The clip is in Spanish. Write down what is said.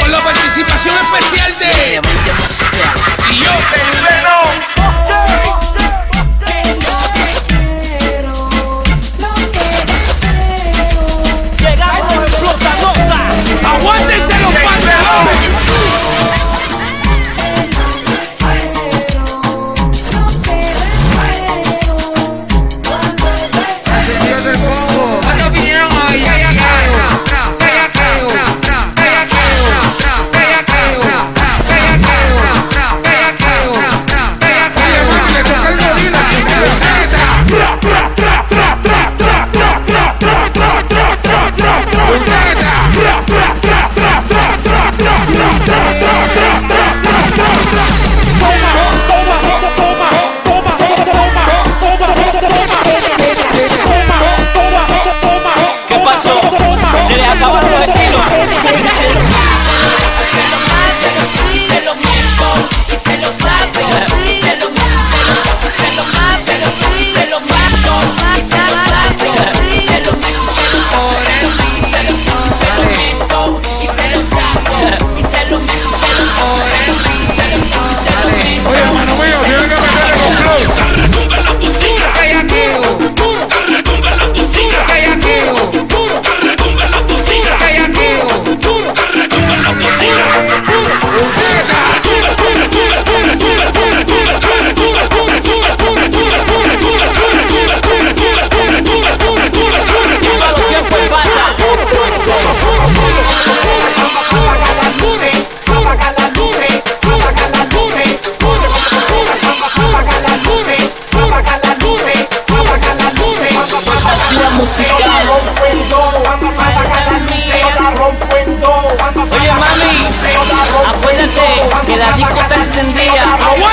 Con la participación especial de. and beer. I